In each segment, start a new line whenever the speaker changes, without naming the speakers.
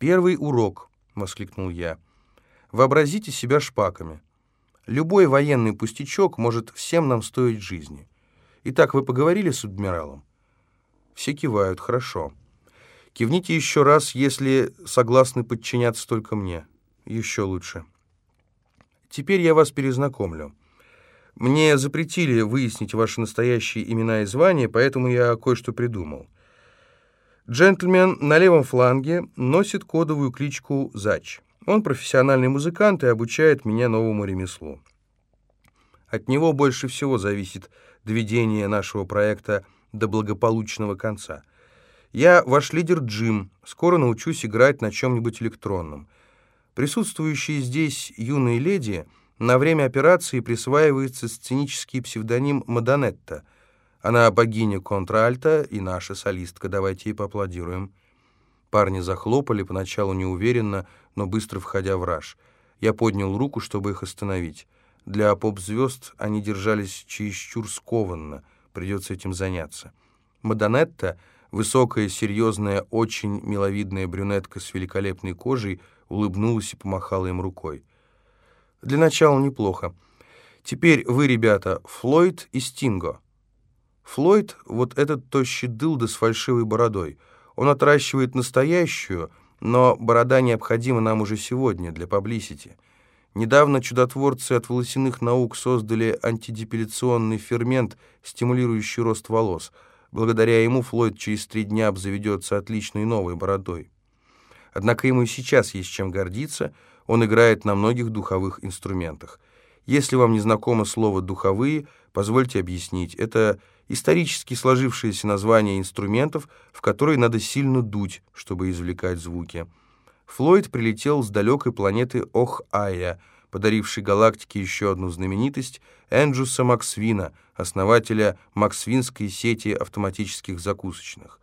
«Первый урок», — воскликнул я. «Вообразите себя шпаками. Любой военный пустячок может всем нам стоить жизни. Итак, вы поговорили с адмиралом?» Все кивают. «Хорошо. Кивните еще раз, если согласны подчиняться только мне. Еще лучше. Теперь я вас перезнакомлю. Мне запретили выяснить ваши настоящие имена и звания, поэтому я кое-что придумал. Джентльмен на левом фланге носит кодовую кличку Зач. Он профессиональный музыкант и обучает меня новому ремеслу. От него больше всего зависит доведение нашего проекта до благополучного конца. Я ваш лидер Джим, скоро научусь играть на чем-нибудь электронном. Присутствующие здесь юные леди на время операции присваивается сценический псевдоним Мадонетта. Она богиня контральта и наша солистка, давайте ей поаплодируем. Парни захлопали, поначалу неуверенно, но быстро входя в раж. Я поднял руку, чтобы их остановить. Для поп-звезд они держались чересчур скованно, придется этим заняться. Мадонетта — Высокая, серьезная, очень миловидная брюнетка с великолепной кожей улыбнулась и помахала им рукой. Для начала неплохо. Теперь вы, ребята, Флойд и Стинго. Флойд — вот этот тощий дылда с фальшивой бородой. Он отращивает настоящую, но борода необходима нам уже сегодня, для паблисити. Недавно чудотворцы от волосяных наук создали антидепиляционный фермент, стимулирующий рост волос — Благодаря ему Флойд через три дня обзаведется отличной новой бородой. Однако ему и сейчас есть чем гордиться, он играет на многих духовых инструментах. Если вам не знакомо слово «духовые», позвольте объяснить. Это исторически сложившееся название инструментов, в которые надо сильно дуть, чтобы извлекать звуки. Флойд прилетел с далекой планеты Ох-Айя, подаривший галактике еще одну знаменитость Энджуса Максвина, основателя Максвинской сети автоматических закусочных.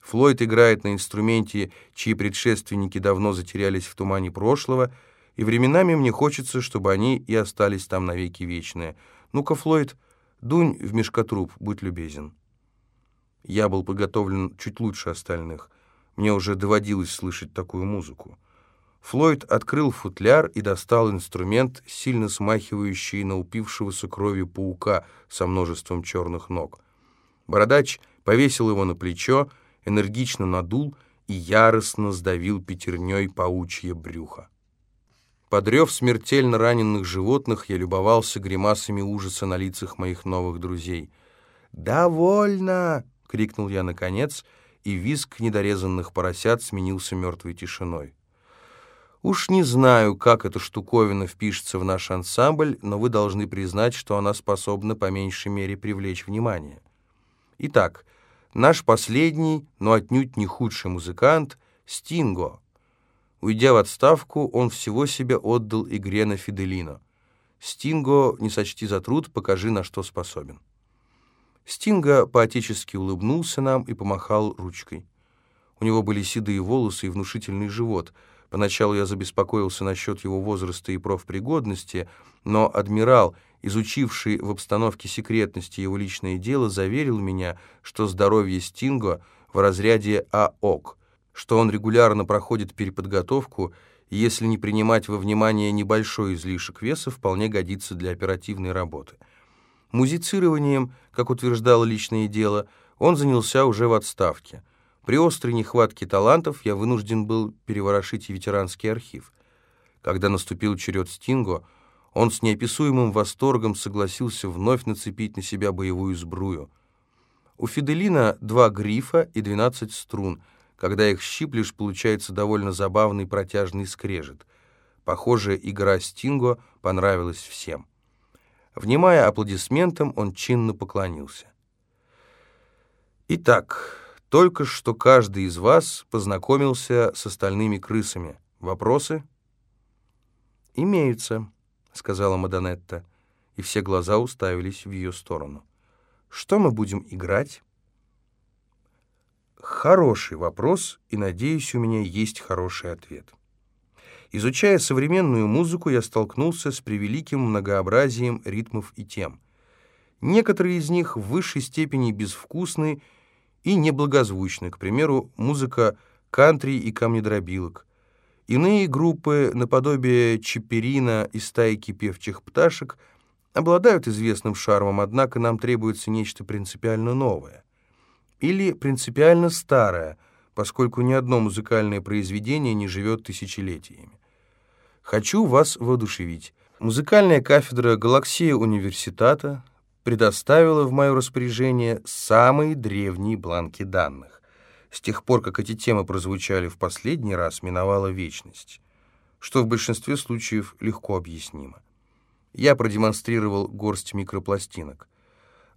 Флойд играет на инструменте, чьи предшественники давно затерялись в тумане прошлого, и временами мне хочется, чтобы они и остались там навеки вечные. Ну-ка, Флойд, дунь в мешкотруб, будь любезен. Я был подготовлен чуть лучше остальных. Мне уже доводилось слышать такую музыку. Флойд открыл футляр и достал инструмент, сильно смахивающий на упившегося кровью паука со множеством черных ног. Бородач повесил его на плечо, энергично надул и яростно сдавил пятерней паучье брюхо. Подрев смертельно раненых животных, я любовался гримасами ужаса на лицах моих новых друзей. «Довольно!» — крикнул я наконец, и визг недорезанных поросят сменился мертвой тишиной. Уж не знаю, как эта штуковина впишется в наш ансамбль, но вы должны признать, что она способна по меньшей мере привлечь внимание. Итак, наш последний, но отнюдь не худший музыкант — Стинго. Уйдя в отставку, он всего себя отдал игре на Фиделино. Стинго, не сочти за труд, покажи, на что способен. Стинго поотечески улыбнулся нам и помахал ручкой. У него были седые волосы и внушительный живот — Поначалу я забеспокоился насчет его возраста и профпригодности, но адмирал, изучивший в обстановке секретности его личное дело, заверил меня, что здоровье Стинго в разряде АОК, что он регулярно проходит переподготовку и, если не принимать во внимание небольшой излишек веса, вполне годится для оперативной работы. Музицированием, как утверждало личное дело, он занялся уже в отставке – при острой нехватке талантов я вынужден был переворошить и ветеранский архив. Когда наступил черед Стинго, он с неописуемым восторгом согласился вновь нацепить на себя боевую сбрую. У Фиделина два грифа и 12 струн. Когда их щиплешь, получается довольно забавный протяжный скрежет. Похоже, игра Стинго понравилась всем. Внимая аплодисментам, он чинно поклонился. «Итак...» Только что каждый из вас познакомился с остальными крысами. Вопросы? «Имеются», — сказала Мадонетта, и все глаза уставились в ее сторону. «Что мы будем играть?» Хороший вопрос, и, надеюсь, у меня есть хороший ответ. Изучая современную музыку, я столкнулся с превеликим многообразием ритмов и тем. Некоторые из них в высшей степени безвкусны и неблагозвучны, к примеру, музыка кантри и камнедробилок. Иные группы, наподобие Чаперина и стайки певчих пташек, обладают известным шармом, однако нам требуется нечто принципиально новое. Или принципиально старое, поскольку ни одно музыкальное произведение не живет тысячелетиями. Хочу вас воодушевить. Музыкальная кафедра «Галаксия университата» предоставила в мое распоряжение самые древние бланки данных. С тех пор, как эти темы прозвучали в последний раз, миновала вечность, что в большинстве случаев легко объяснимо. Я продемонстрировал горсть микропластинок.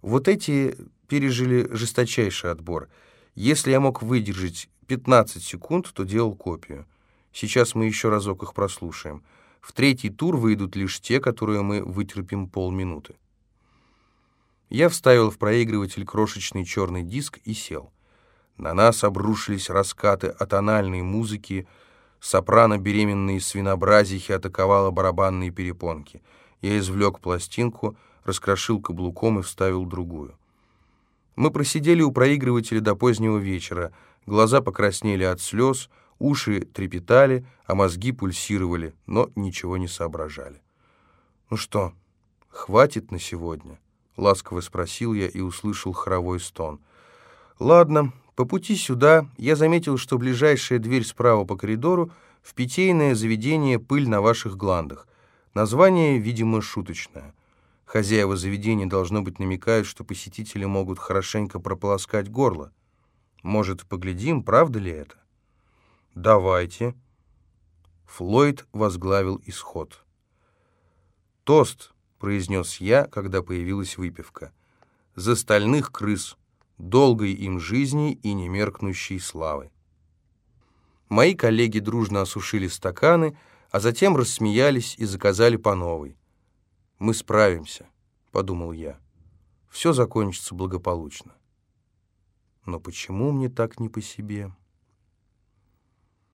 Вот эти пережили жесточайший отбор. Если я мог выдержать 15 секунд, то делал копию. Сейчас мы еще разок их прослушаем. В третий тур выйдут лишь те, которые мы вытерпим полминуты. Я вставил в проигрыватель крошечный черный диск и сел. На нас обрушились раскаты атональной музыки, сопрано беременные свинобразихи атаковала барабанные перепонки. Я извлек пластинку, раскрошил каблуком и вставил другую. Мы просидели у проигрывателя до позднего вечера, глаза покраснели от слез, Уши трепетали, а мозги пульсировали, но ничего не соображали. «Ну что, хватит на сегодня?» — ласково спросил я и услышал хоровой стон. «Ладно, по пути сюда я заметил, что ближайшая дверь справа по коридору в питейное заведение «Пыль на ваших гландах». Название, видимо, шуточное. Хозяева заведения, должно быть, намекают, что посетители могут хорошенько прополоскать горло. Может, поглядим, правда ли это? «Давайте». Флойд возглавил исход. «Тост», — произнес я, когда появилась выпивка, «за стальных крыс, долгой им жизни и немеркнущей славы». Мои коллеги дружно осушили стаканы, а затем рассмеялись и заказали по новой. «Мы справимся», — подумал я. «Все закончится благополучно». Но почему мне так не по себе?»